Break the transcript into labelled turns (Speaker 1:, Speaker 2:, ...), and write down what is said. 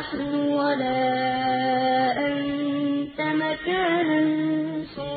Speaker 1: نَحْنُ وَلَا أَنتَ مَكَانًا سُوًى